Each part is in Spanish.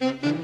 Mm-hmm.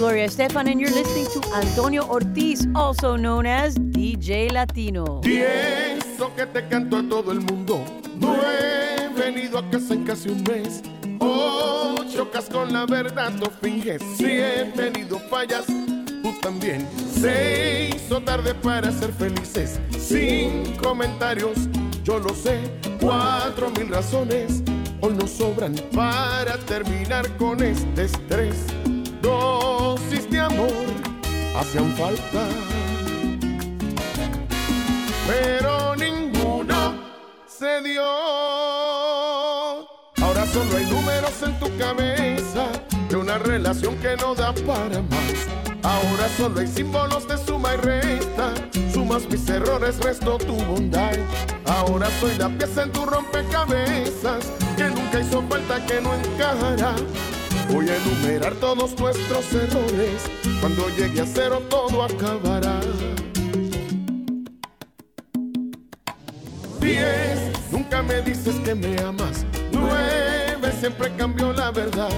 Gloria Estefan, and you're listening to Antonio Ortiz, also known as DJ Latino. Pienso que te canto a todo el mundo. No he venido a casa en casi un mes. Oh, chocas con la verdad, no finges. Si he venido fallas, tú también. Se hizo tarde para ser felices. Sin comentarios, yo lo sé. Cuatro mil razones hoy nos sobran para terminar con este estrés amor hacían falta, pero ninguno se dio. Ahora solo hay números en tu cabeza de una relación que no da para más. Ahora solo hay símbolos de suma y resta. Sumas mis errores, resto tu bondad. Ahora soy la pieza en tu rompecabezas que nunca hizo falta que no encajará. Voy a enumerar todos nuestros errores. Cuando llegue a cero todo acabará. Diez, nunca me dices que me amas. Nueve, siempre cambio la verdad.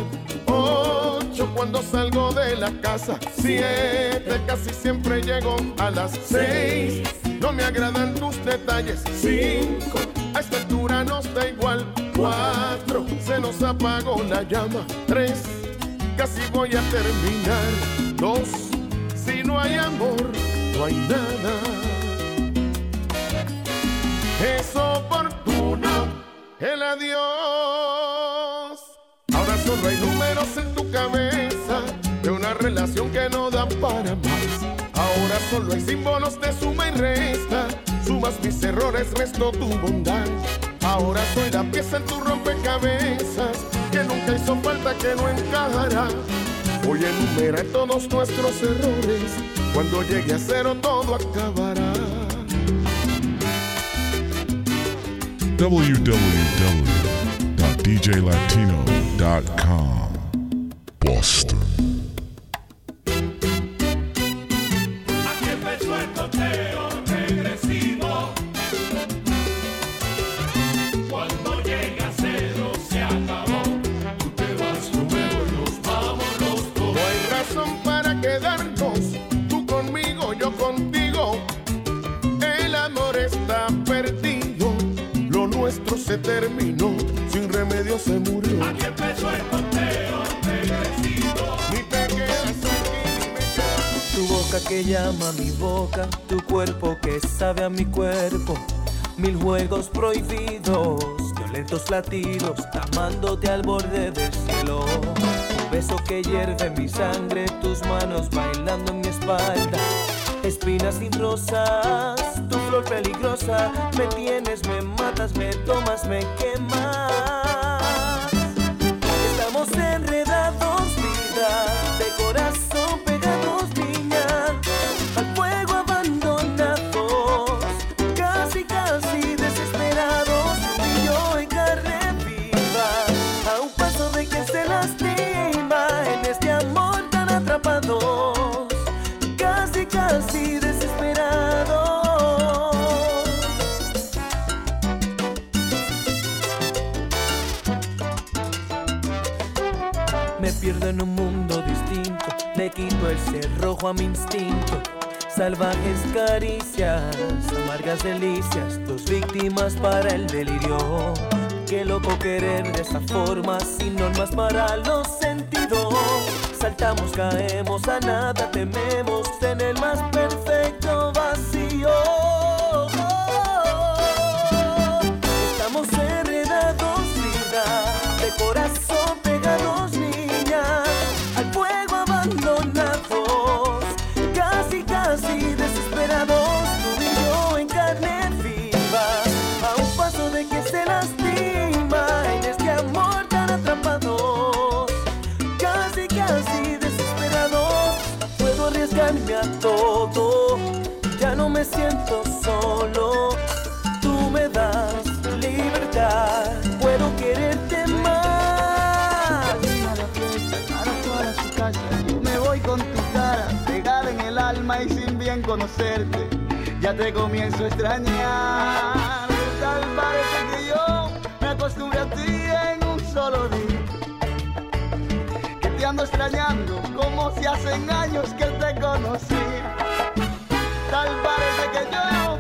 Ocho, cuando salgo de la casa. Siete, casi siempre llego a las seis. No me agradan tus detalles. Cinco, a esta altura nos da igual. Cuatro, se nos apagó la llama. Tres, casi voy a terminar. Dos, si no hay amor, no hay nada. Es oportuno el adiós. Ahora solo hay números en tu cabeza de una relación que no da para más. Ahora solo hay símbolos de suma y resta. Sumas mis errores, resto tu bondad. Ahora soy la pieza en tu rompecabezas que nunca hizo falta que no encajará. Voy a enumerar todos nuestros errores. Cuando llegue a cero todo acabará. www.djlatino.com Boston. Se terminó, sin remedio se murió. Aquí empezó el conteo regresivo. Ni te quedas aquí, ni me quedas. Tu boca que llama a mi boca, tu cuerpo que sabe a mi cuerpo. Mil juegos prohibidos, violentos latidos, amándote al borde del cielo. Un beso que hierve mi sangre, tus manos bailando en mi espalda. Espinas sin rosas, tu flor peligrosa. Me tienes, me matas, me tomas, me quemas. Quito el cerrojo a mi instinto. Salvajes caricias, amargas delicias, dos víctimas para el delirio. Qué loco querer de esa forma, sin normas para los sentidos. Saltamos, caemos, a nada tememos en el más perfecto vacío. Ya te comienzo a extrañar. Tal parece que yo me acostumbré a ti en un solo día. Que te ando extrañando como si hacen años que te conocí. Tal parece que yo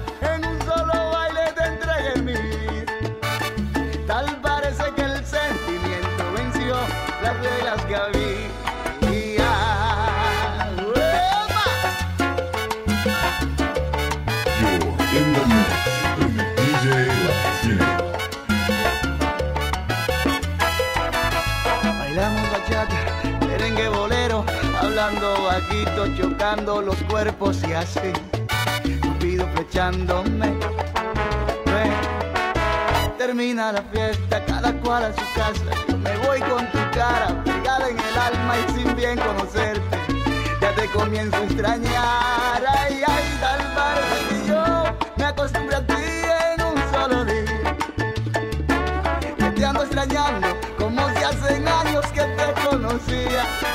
chocando los cuerpos y así. Cupido flechándome. Termina la fiesta, cada cual a su casa. Yo me voy con tu cara, pegada en el alma y sin bien conocerte. Ya te comienzo a extrañar. Ay, ay, tal que yo me acostumbré a ti en un solo día. Que te ando extrañando como si hacen años que te conocía.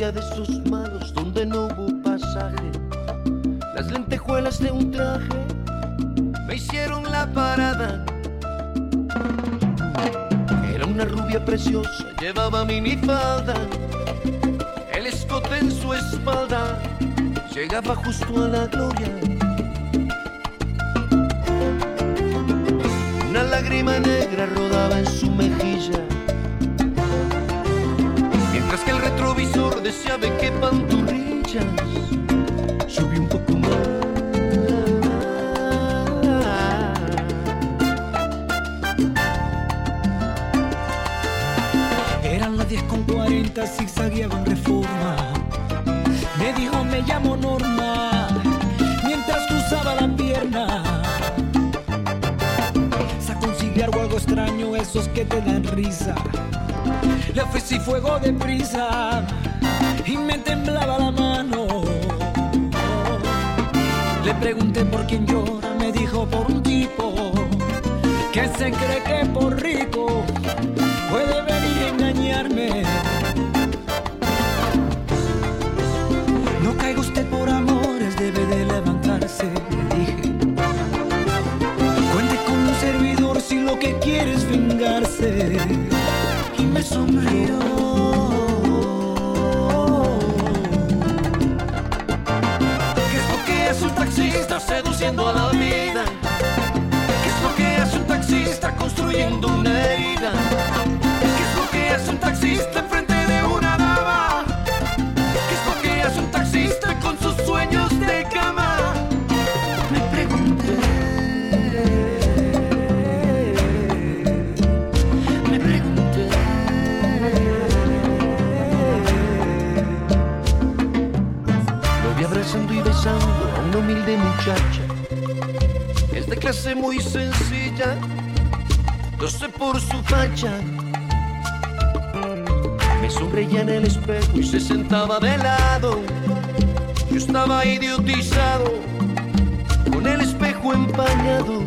De esos malos donde no hubo pasaje. Las lentejuelas de un traje me hicieron la parada. Era una rubia preciosa, llevaba minifalda, el escote en su espalda llegaba justo a la gloria. Una lágrima negra rodaba en su mejilla, retrovisor decía ve qué pantorrillas. Subí un poco más. Eran las 10 con 40, zigzagueaba en reforma. Me dijo, me llamo Norma, mientras cruzaba la pierna. Sacó un algo extraño, esos que te dan risa. Le ofrecí fuego de prisa y me temblaba la mano. Le pregunté por quién llora, me dijo por un tipo que se cree que por rico puede venir a engañarme. No caiga usted por amores, debe de levantarse, le dije. Cuente con un servidor si lo que quiere es vengarse. Una herida? ¿Qué es lo que hace un taxista enfrente de una dama? ¿Qué es lo que hace un taxista con sus sueños de cama? Me pregunté. Me pregunté. Lo vi abrazando y besando a una humilde muchacha. Es de clase muy sencilla, lo por su facha. Me sonreía en el espejo y se sentaba de lado. Yo estaba idiotizado, con el espejo empañado.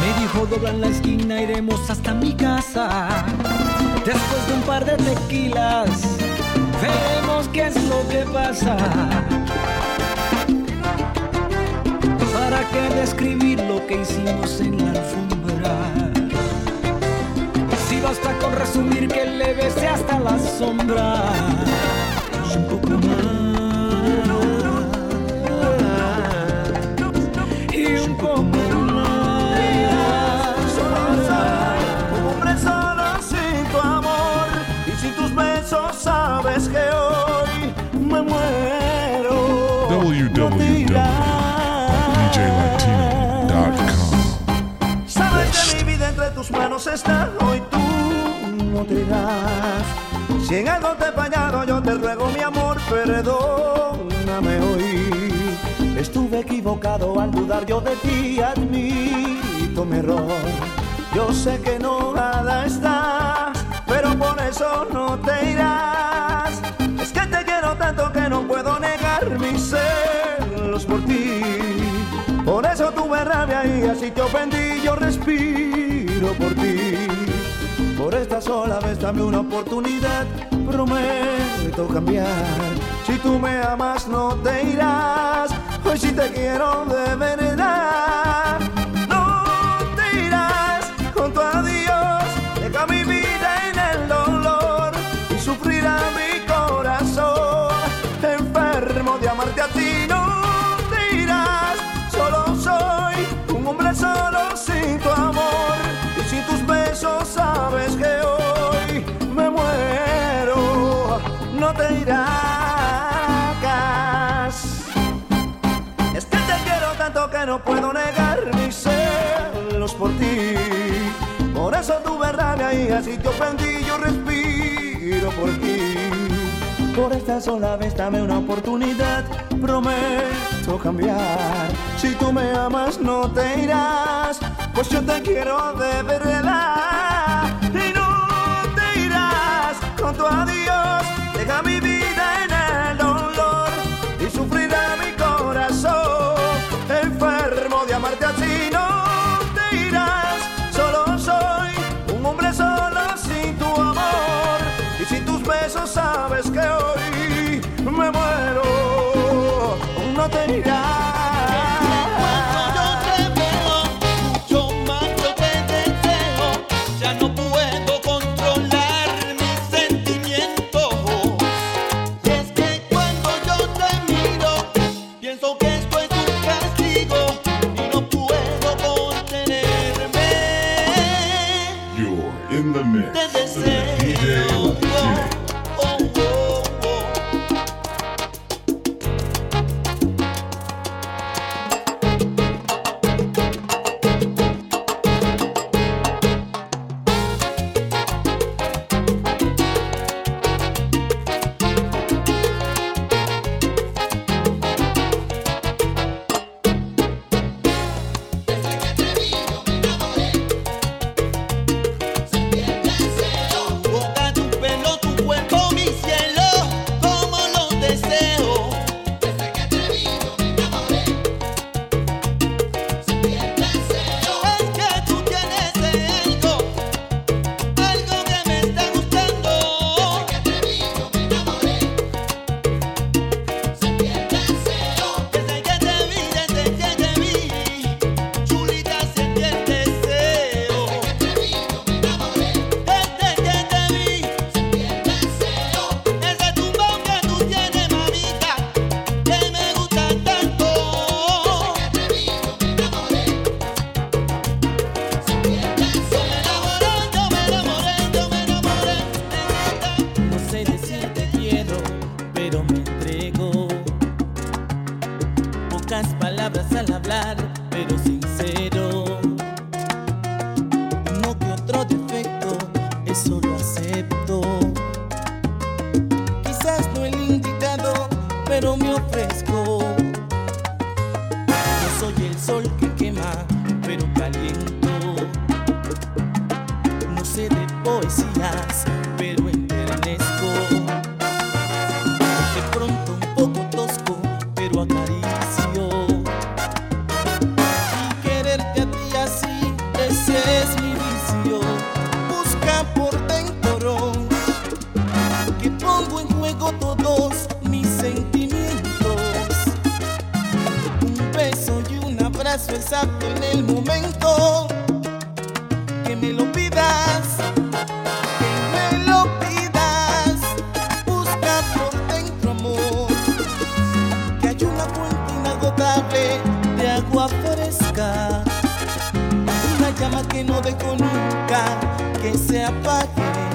Me dijo dobla en la esquina, iremos hasta mi casa. Después de un par de tequilas, veremos qué es lo que pasa. ¿Para qué describir que hicimos en la alfombra? Si basta con resumir que le besé hasta la sombra. Y un poco Si en algo te he fallado, yo te ruego mi amor, perdóname hoy. Estuve equivocado al dudar yo de ti, admito mi error. Yo sé que no nada está, pero por eso no te irás. Es que te quiero tanto que no puedo negar mis celos por ti. Por eso tuve rabia y así te ofendí, yo respiro por ti. Por esta sola vez dame una oportunidad, prometo cambiar. Si tú me amas no te irás, hoy sí te quiero de verdad. No puedo negar mis celos por ti. Por eso tuve rabia y así te ofendí, yo respiro por ti. Por esta sola vez dame una oportunidad, prometo cambiar. Si tú me amas no te irás, pues yo te quiero de verdad. Y no te irás con tu adiós, deja mi vida en el dolor y sufrirá die. en el momento que me lo pidas, que me lo pidas, busca por dentro amor, que hay una fuente inagotable de agua fresca, una llama que no dejo nunca que se apague.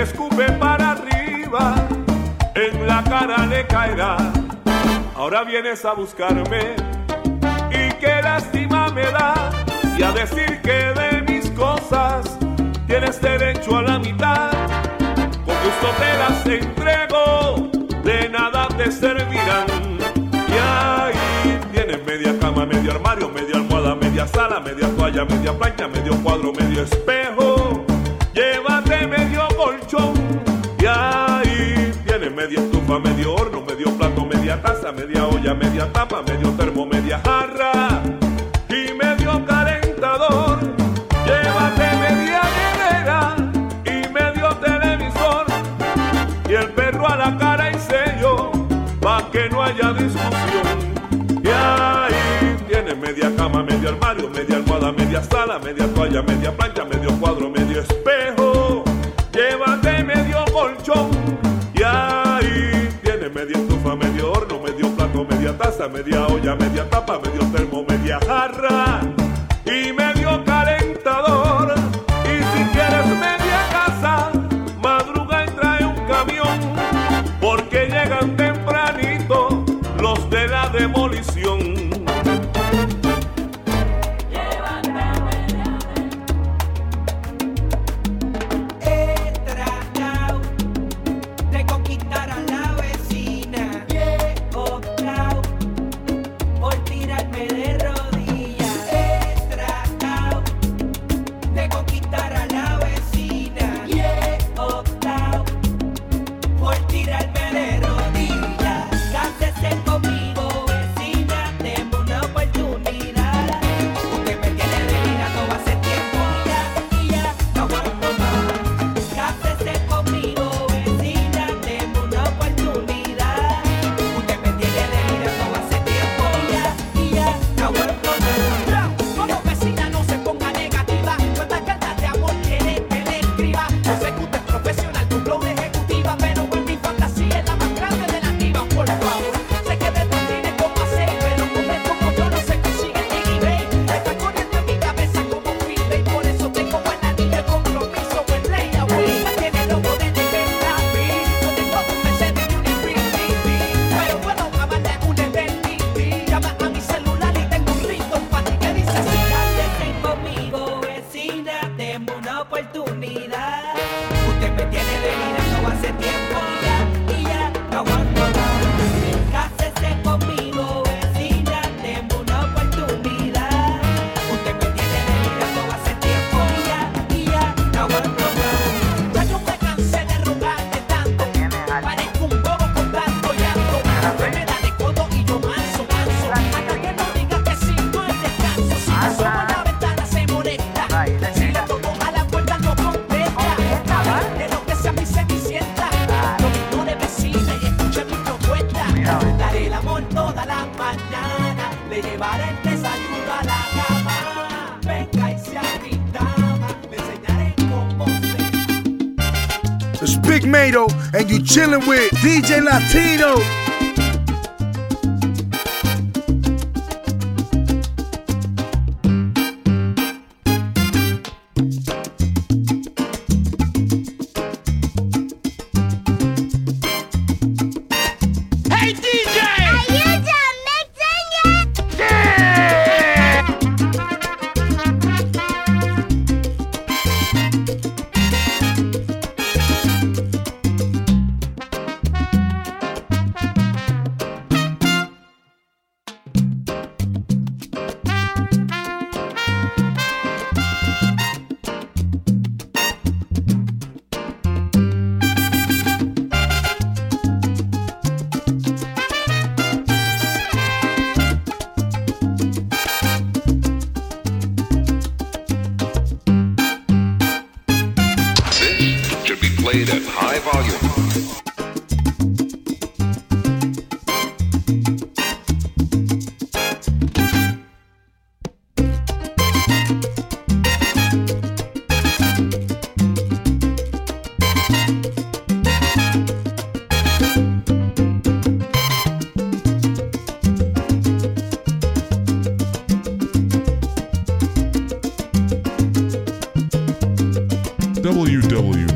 escupe para arriba, en la cara le caerá. Ahora vienes a buscarme y qué lástima me da y a decir que de mis cosas tienes derecho a la mitad. Con gusto te las entrego, de nada te servirán. Y ahí tienes media cama, medio armario, media almohada, media sala, media toalla, media plancha, medio cuadro, medio espejo. Y ahí tienes media estufa, medio horno, medio plato, media taza, media olla, media tapa, medio termo, media jarra y medio calentador. Llévate media nevera y medio televisor y el perro a la cara y sello pa' que no haya discusión. Y ahí tienes media cama, medio armario, media almohada, media sala, media toalla, media plancha, media olla, media tapa, medio termo, media jarra. and you chilling with DJ Latino. WW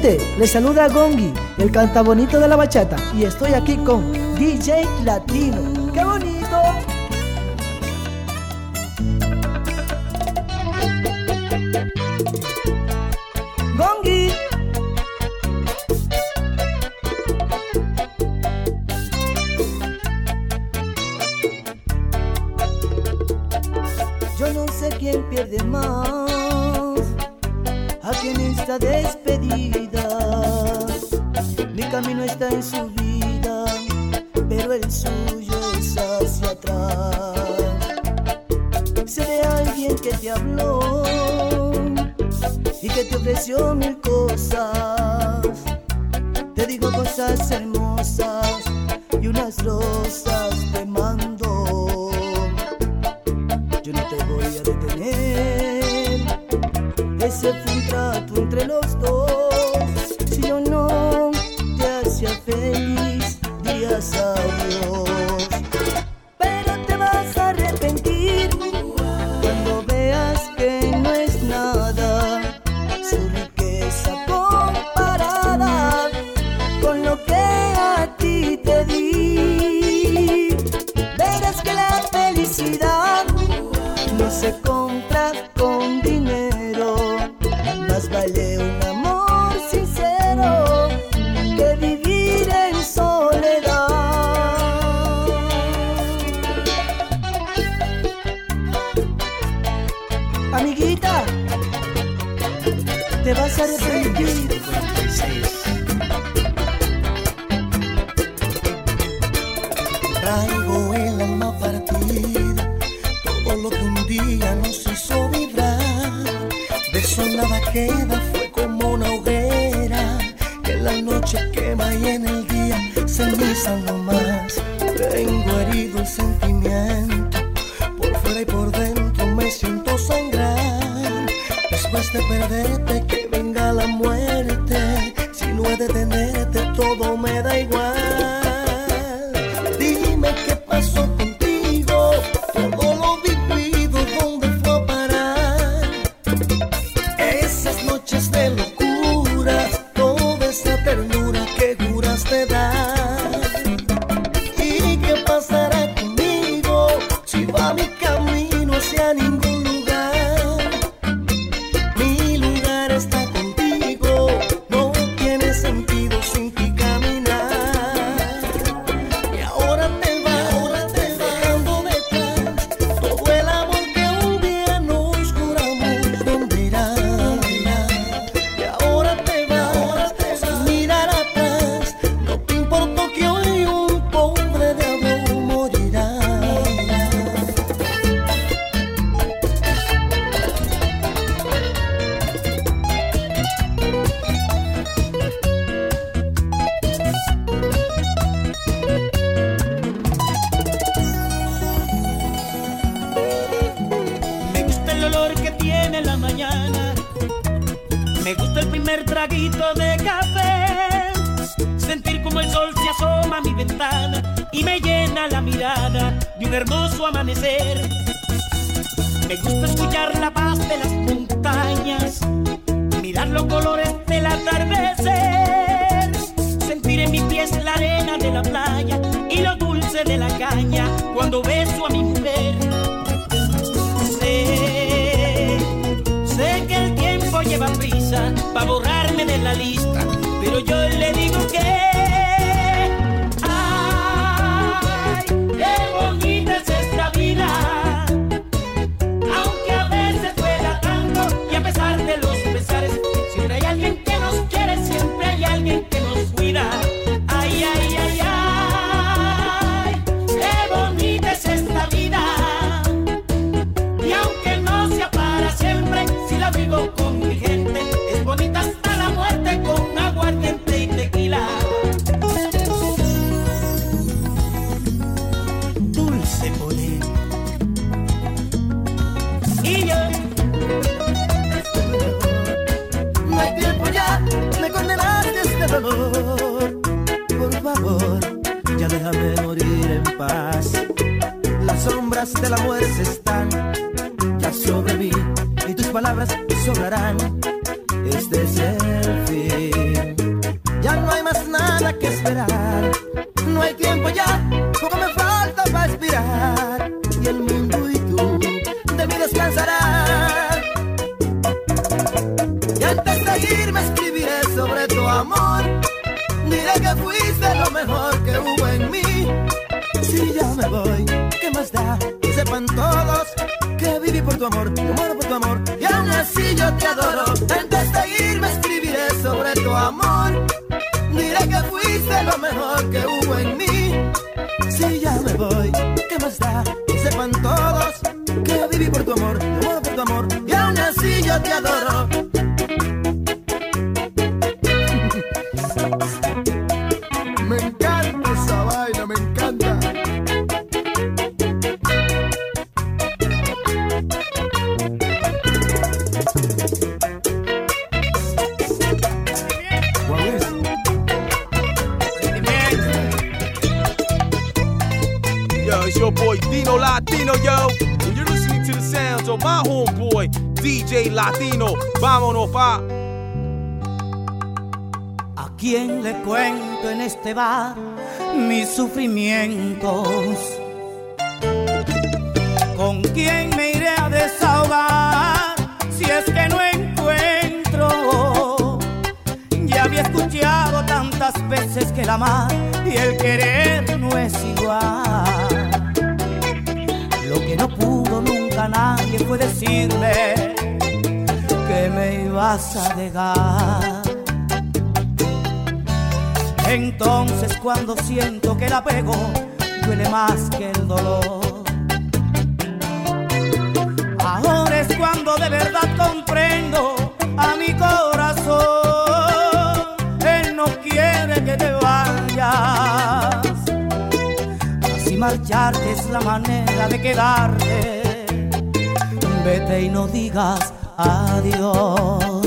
gente, les saluda Gongi, el cantabonito de la bachata, y estoy aquí con DJ Latino. los colores del atardecer, sentir en mis pies la arena de la playa y lo dulce de la caña cuando beso a mi mujer. Sé, sé que el tiempo lleva prisa para borrarme de la lista la muerte está ¿Quién le cuento en este bar mis sufrimientos? ¿Con quién me iré a desahogar si es que no encuentro? Ya había escuchado tantas veces que el amar y el querer no es igual. Lo que no pudo nunca nadie fue decirme que me ibas a dejar. Entonces cuando siento que el apego duele más que el dolor. Ahora es cuando de verdad comprendo a mi corazón. Él no quiere que te vayas. Así marcharte es la manera de quedarte. Vete y no digas adiós.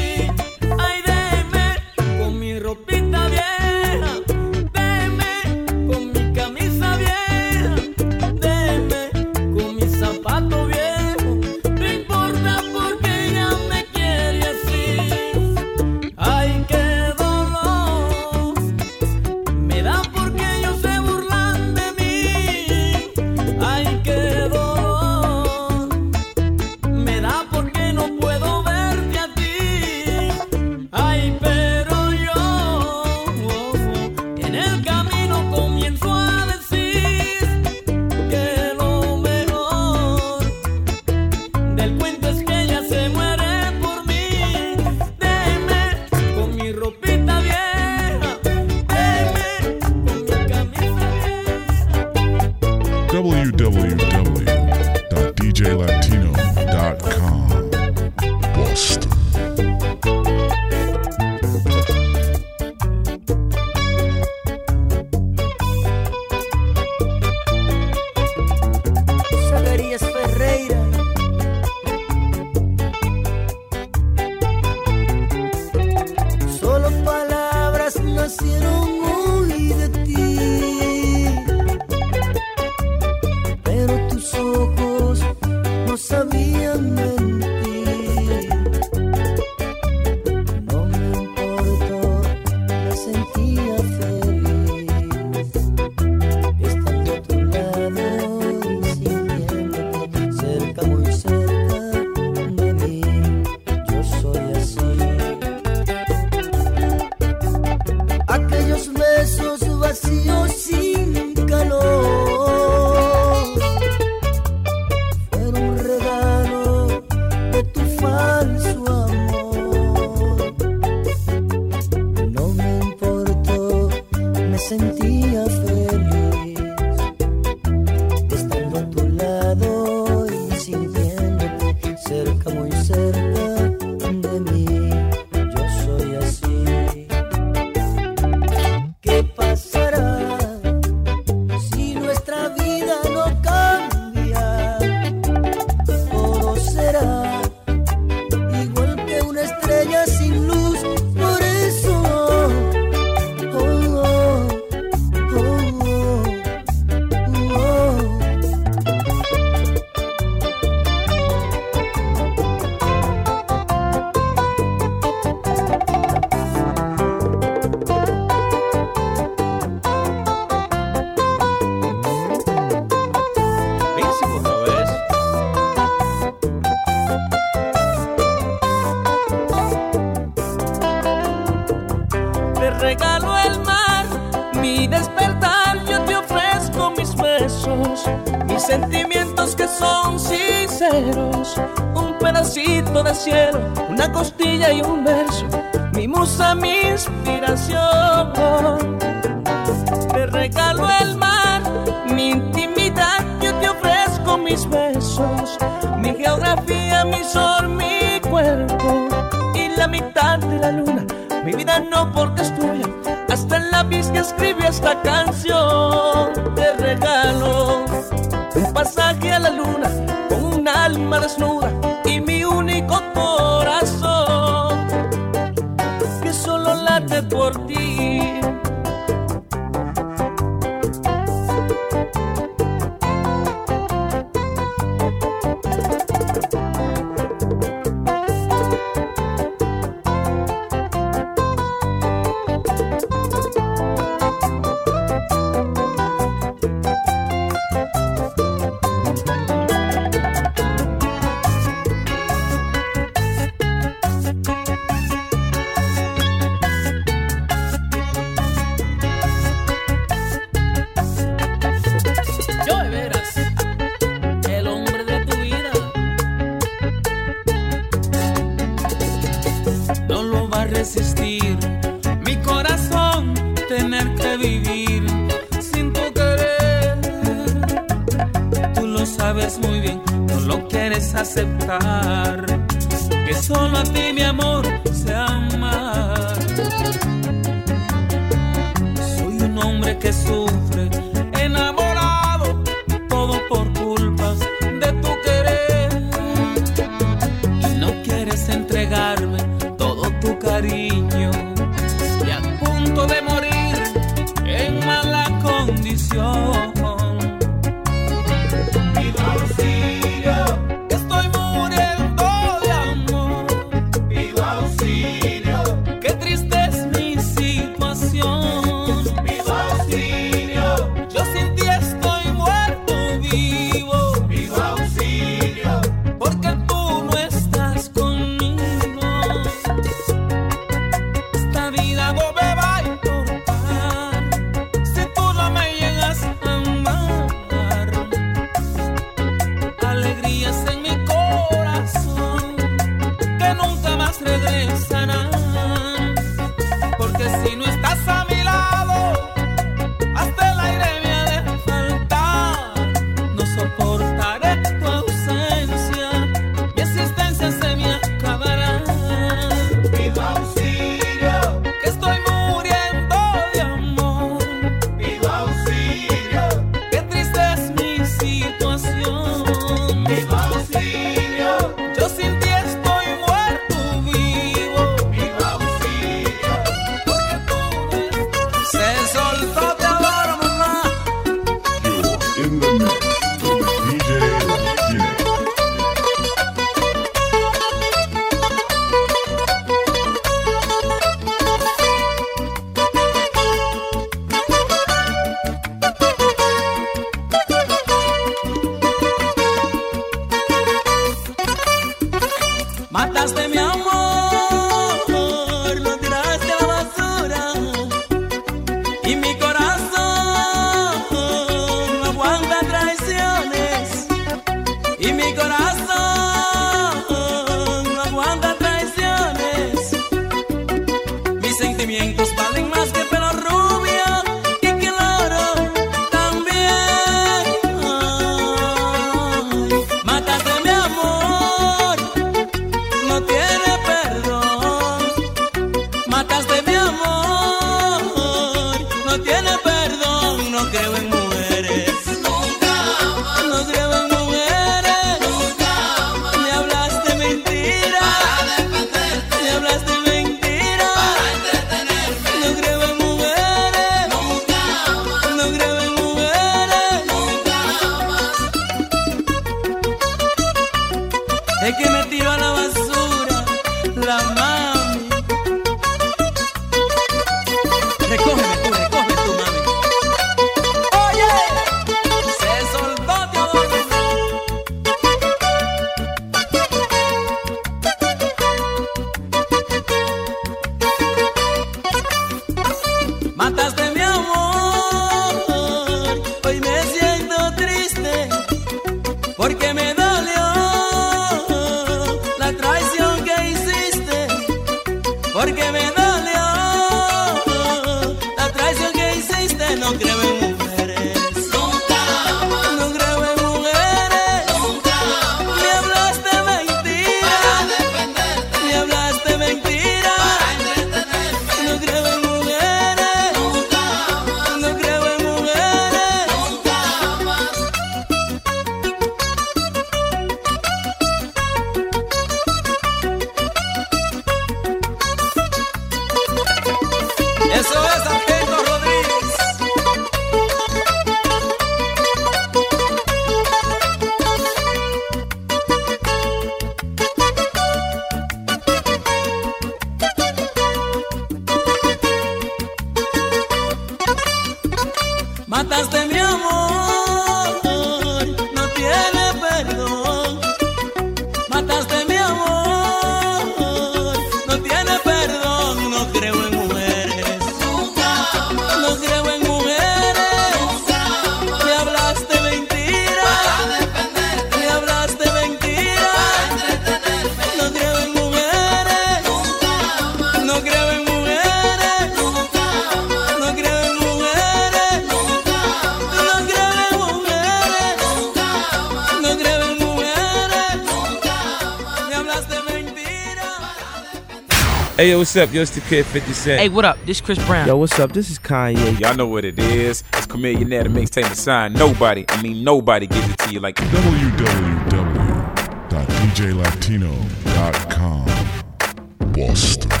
What's up? Yo, it's the kid 50 Cent. Hey, what up? This Chris Brown. Yo, what's up? This is Kanye. Y'all know what it is. It's Chameleonaire, the mixtape the sign. Nobody, I mean, nobody gives it to you like www.djlatino.com. Boston.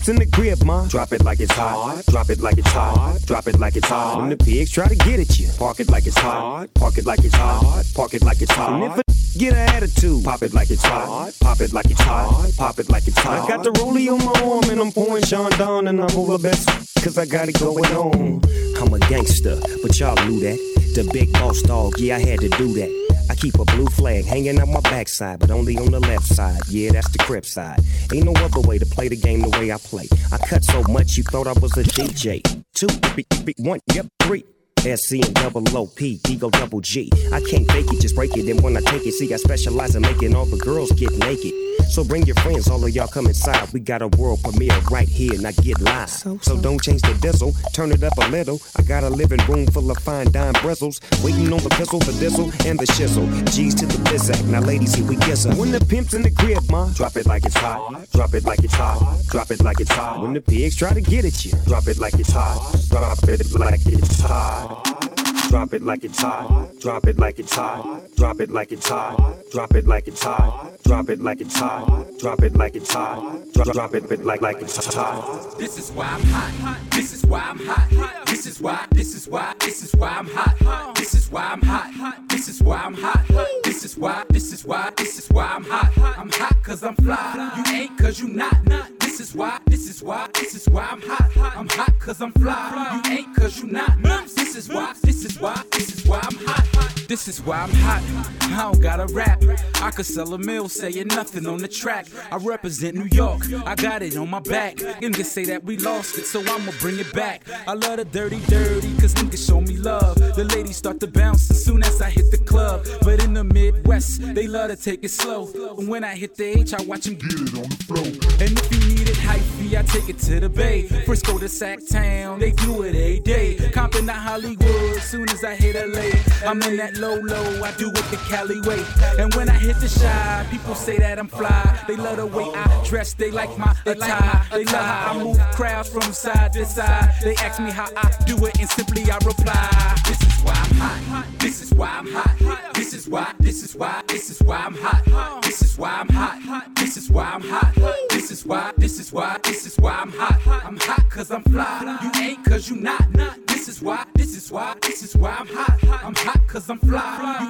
Pimp's in the crib, ma, drop it like it's hot. Drop it like it's hot. Drop it like it's hot. When the pigs try to get at you, park it like it's hot. Park it like it's hot. Park it like it's hot. And if a get an attitude, pop it like it's hot. Pop it like it's hot. Pop it like it's hot. I got the rollie on my arm and I'm pouring Sean down and I'm over best cause I got it going on. I'm a gangster, but y'all knew that. The big boss dog, yeah, I had to do that. I keep a blue flag hanging on my backside, but only on the left side. Yeah, that's the crib side. Ain't no other way to play the game the way I play. I cut so much you thought I was a DJ. Two, three, three, one, yep, three. SC and double OP, Ego double G. I can't fake it, just break it. And when I take it, see, I specialize in making all the girls get naked. So bring your friends, all of y'all come inside. We got a world premiere right here, now get live. So, don't change the diesel, turn it up a little. I got a living room full of fine dime bristles. Waiting on the pistol, the diesel, and the shizzle. G's to the bizac, now ladies, here we kiss her. When the pimp's in the crib, ma, drop it like it's hot. Drop it like it's hot. Drop it like it's hot. When the pigs try to get at you, drop it like it's hot. Drop it like it's hot. Oh. Drop it like it's hot. Drop it like it's hot. Drop it like it's hot. Drop it like it's hot. Drop it like it's hot. Drop it like it's hot. Drop it bit like like it's hot. This is why I'm hot. This is why I'm hot. This is why. This is why. This is why I'm hot. This is why I'm hot. This is why I'm hot. This is why. This is why. This is why I'm hot. I'm hot cause I'm fly. You ain't cause you not. This is why. This is why. This is why I'm hot. I'm hot cause I'm fly. You ain't cause you not. This is why. This is why. This is why I'm hot. This is why I'm hot. I don't gotta rap. I could sell a mill saying nothing on the track. I represent New York. I got it on my back. They say that we lost it, so I'ma bring it back. I love the dirty, dirty, cause niggas show me love. The ladies start to bounce as soon as I hit the club. But in the Midwest, they love to take it slow. And when I hit the H, I watch them get it on the floor. And if you need it hypey, I take it to the Bay. Frisco to Sac Town, they do it a day. Compton to Hollywood, soon as I hit LA. I'm in that low low, I do it the Cali way. And when I hit the shy, people say that I'm fly. They love the way I dress, they like my attire. They love how I move crowds from side to side. They ask me how I do it, and simply I reply. This is why I'm hot. This is why I'm hot. This is why. This is why. This is why I'm hot. This is why I'm hot. This is why I'm hot. This is why. This is why. This is why I'm hot. I'm hot cause I'm fly. You ain't cause you not. This is why. This is why. This is why I'm hot. I'm hot cause I'm fly. You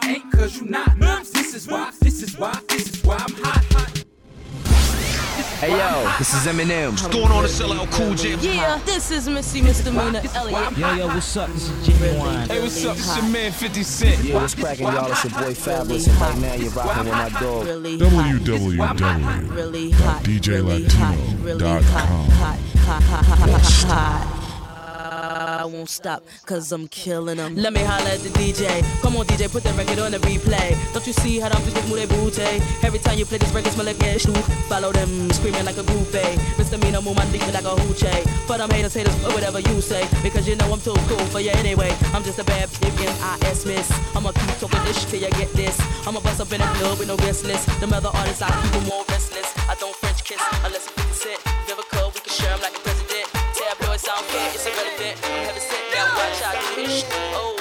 ain't cause you not. This is why. This is why. This is why I'm hot. Hey yo, this is Eminem. What's going on? It's LL Cool J. Yeah, this is Missy Misdemeanor Elliott. Yo, yo, what's up? This is Genuine. Hey, what's up? It's your man 50 Cent. Yo, what's cracking, y'all? It's your boy Fabulous, and right now you're rocking with my dog. Really hot, really hot, really hot, hot, hot, hot, hot, hot. I won't stop, cause I'm killing them. Let me holler at the DJ. Come on, DJ, put that record on the replay. Don't you see how them bitches move their booty? Every time you play this record, smell like ash too. Follow them, screaming like a groupie. Mr. Mina, move my dick like a hoochie. For them haters, haters, or whatever you say. Because you know I'm too cool for you anyway. I'm just a bad N-I-S miss. I'ma keep talking this till you get this. I'ma bust up in a club with no guest list. Them other artists, I keep them more restless. I don't French kiss unless it's 50 cent. A call, we can share 'em like I don't care, it's irrelevant. Heaven sent down. watch out, bitch. Oh.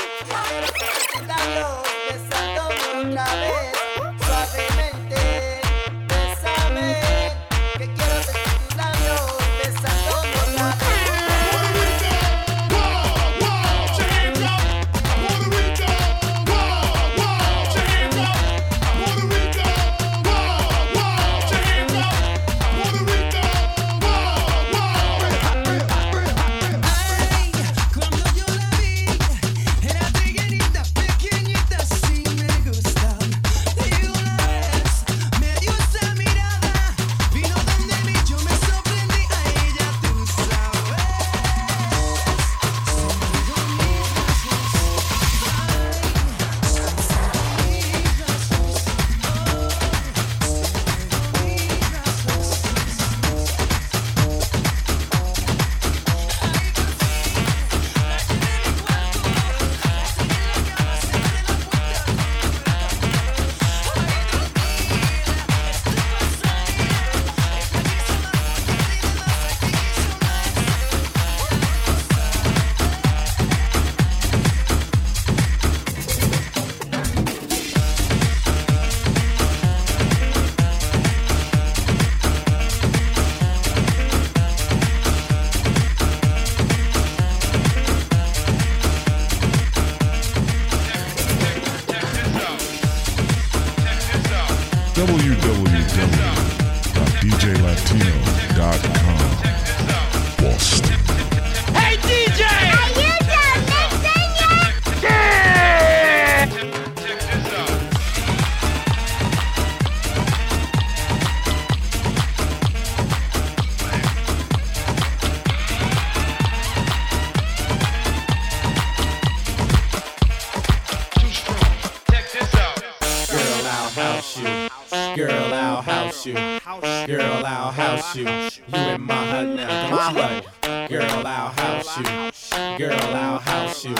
Girl, I'll house you. Girl, I'll house you. You in my hut now, my hut. Girl, I'll house you. Girl, I'll house you.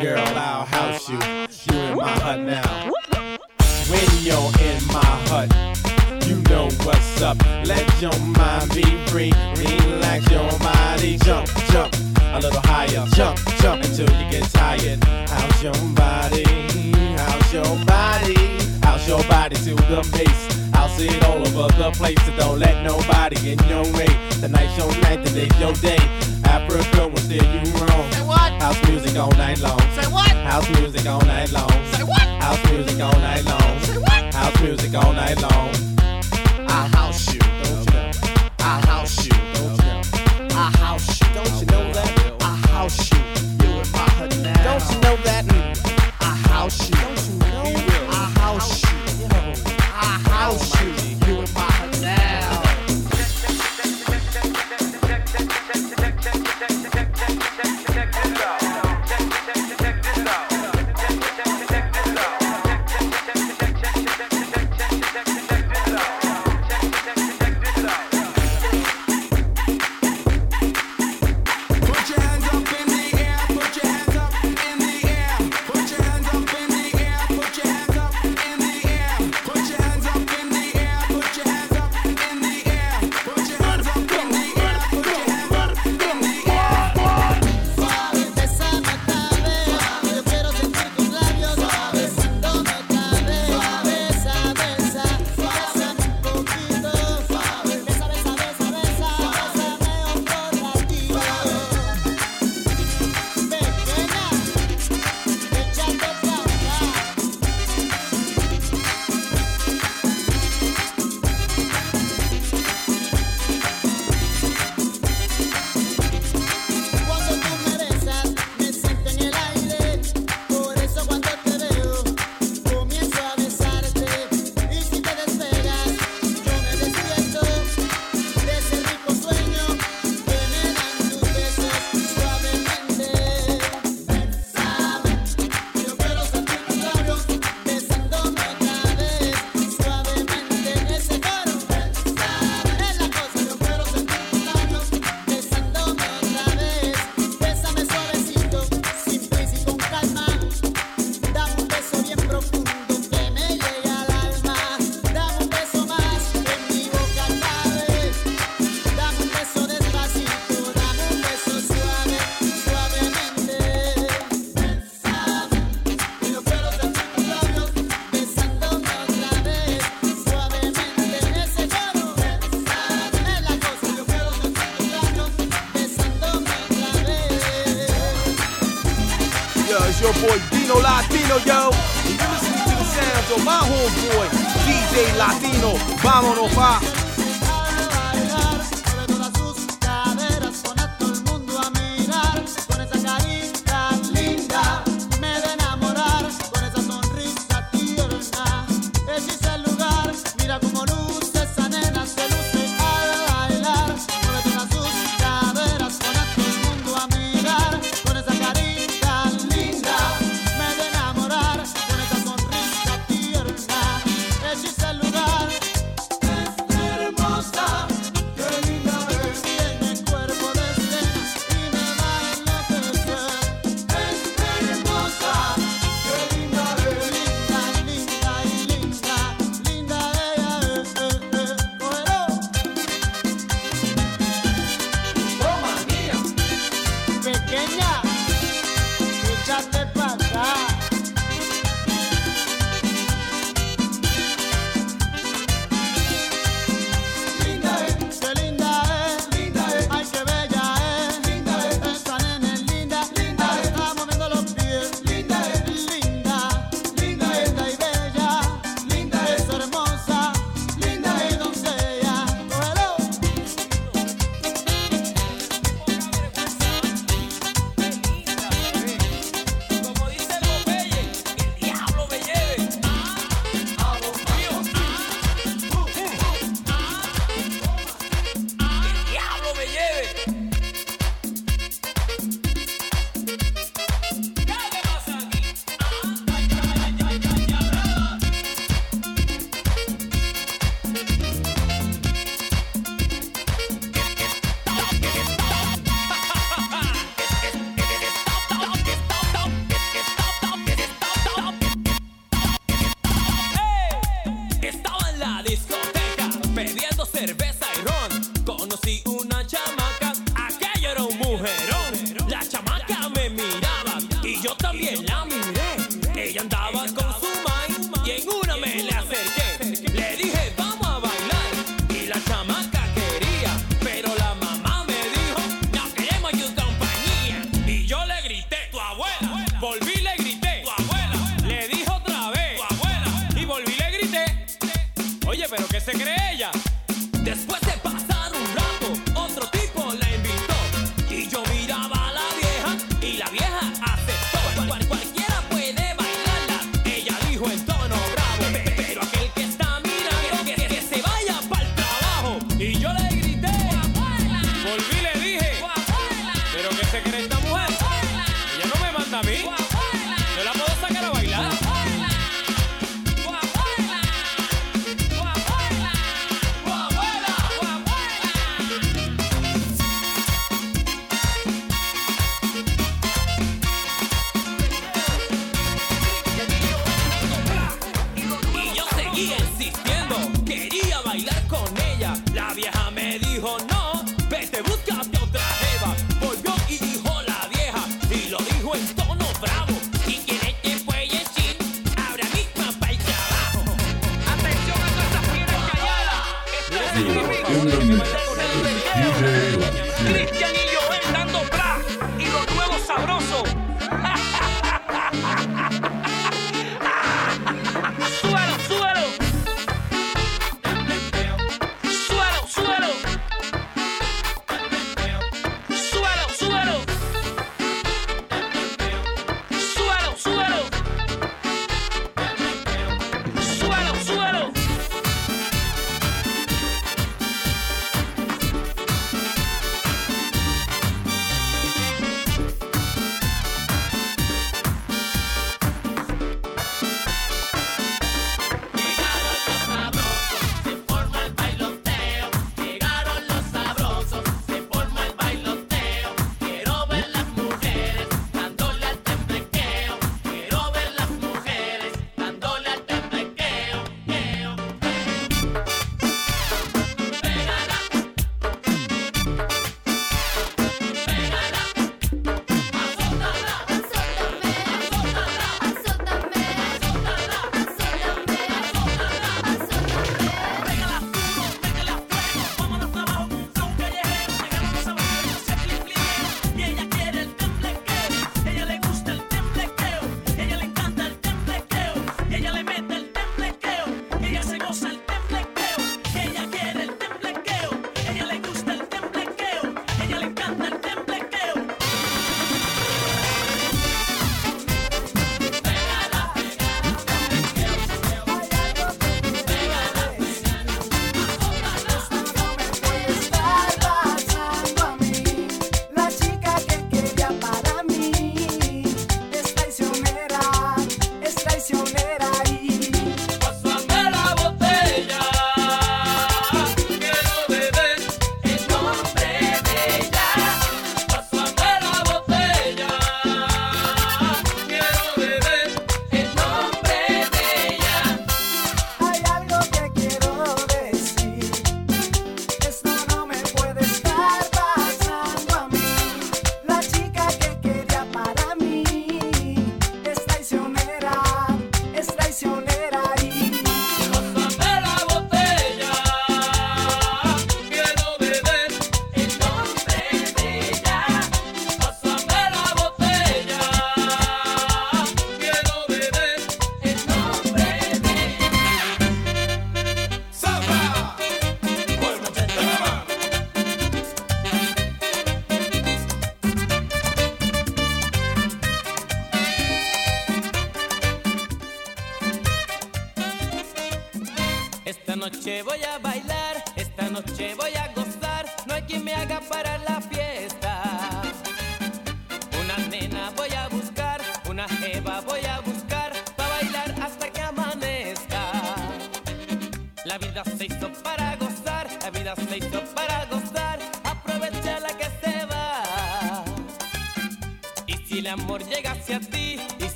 Girl, I'll house you. You in my hut now. When you're in my hut, you know what's up. Let your mind be free. Relax your body. Jump, jump a little higher. Jump, jump until you get tired. How's your body? How's your body? Push your body to the base. I'll see it all over the place, so don't let nobody in your way. Tonight's your night, today's your day. Africa will steer you wrong. Say what? House music all night long. Say what? House music all night long. Say what? House music all night long. Say what? House music all night long. I house you. Don't you know? I house you. Don't you know? I house you. Don't you know that? I house you. You and my Don't you know that? I house you.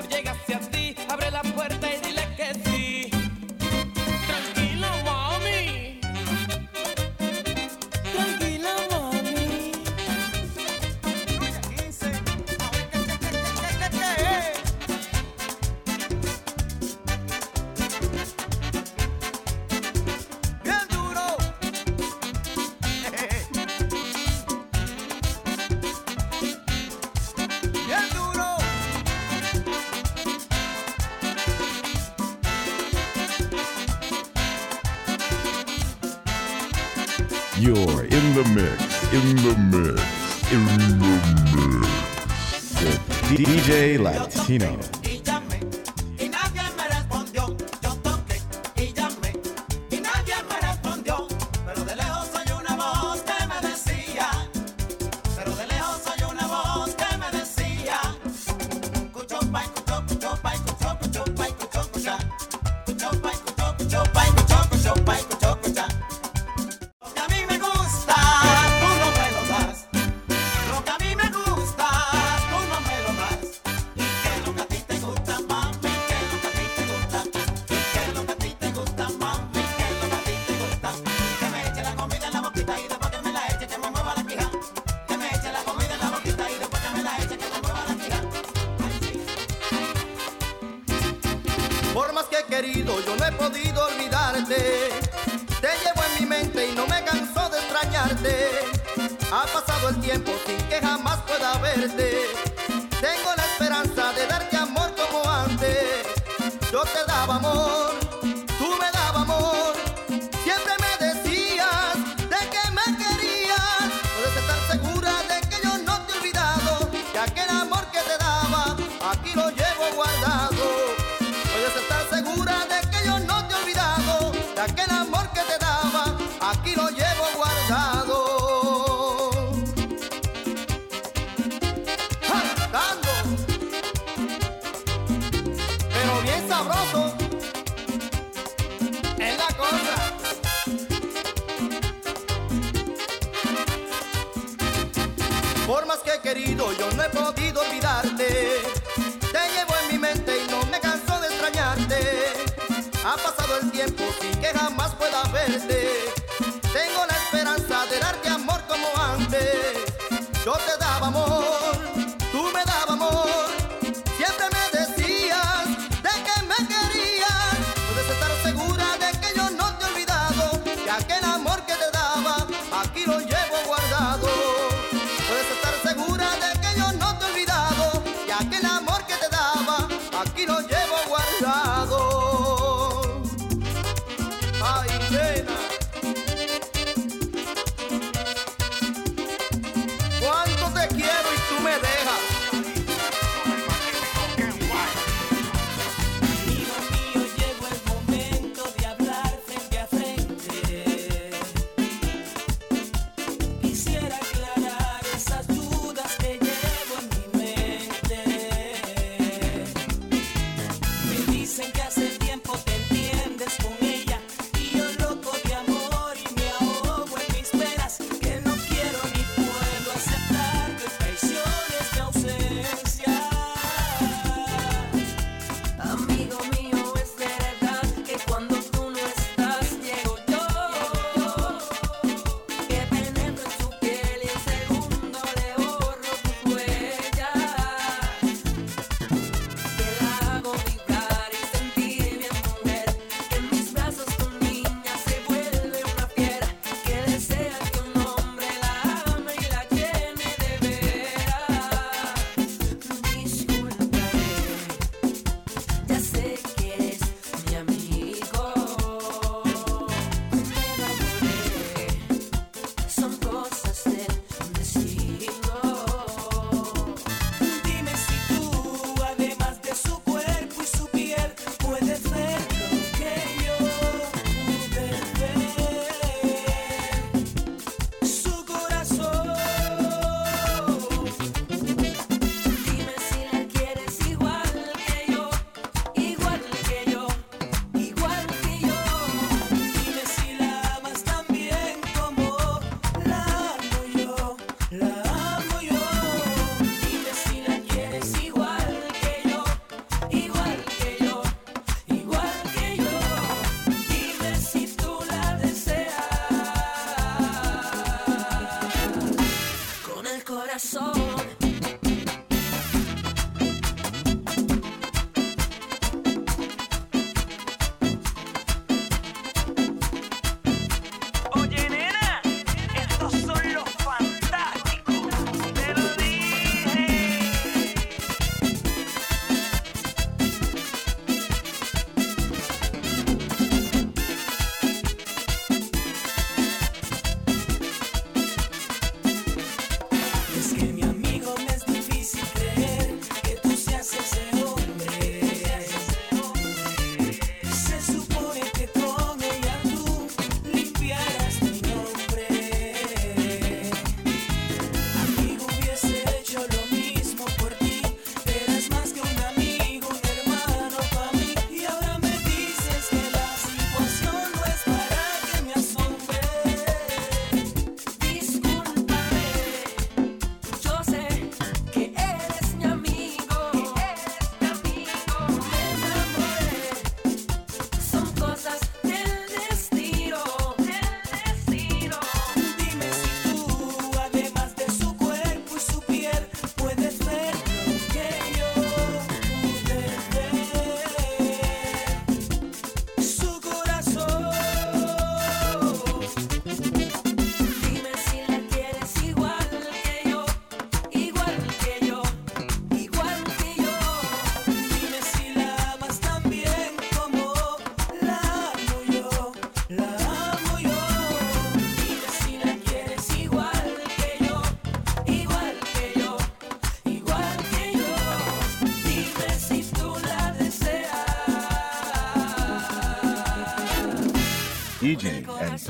Si el Martino. Ha pasado el tiempo sin que jamás pueda verte. Tengo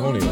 Antonio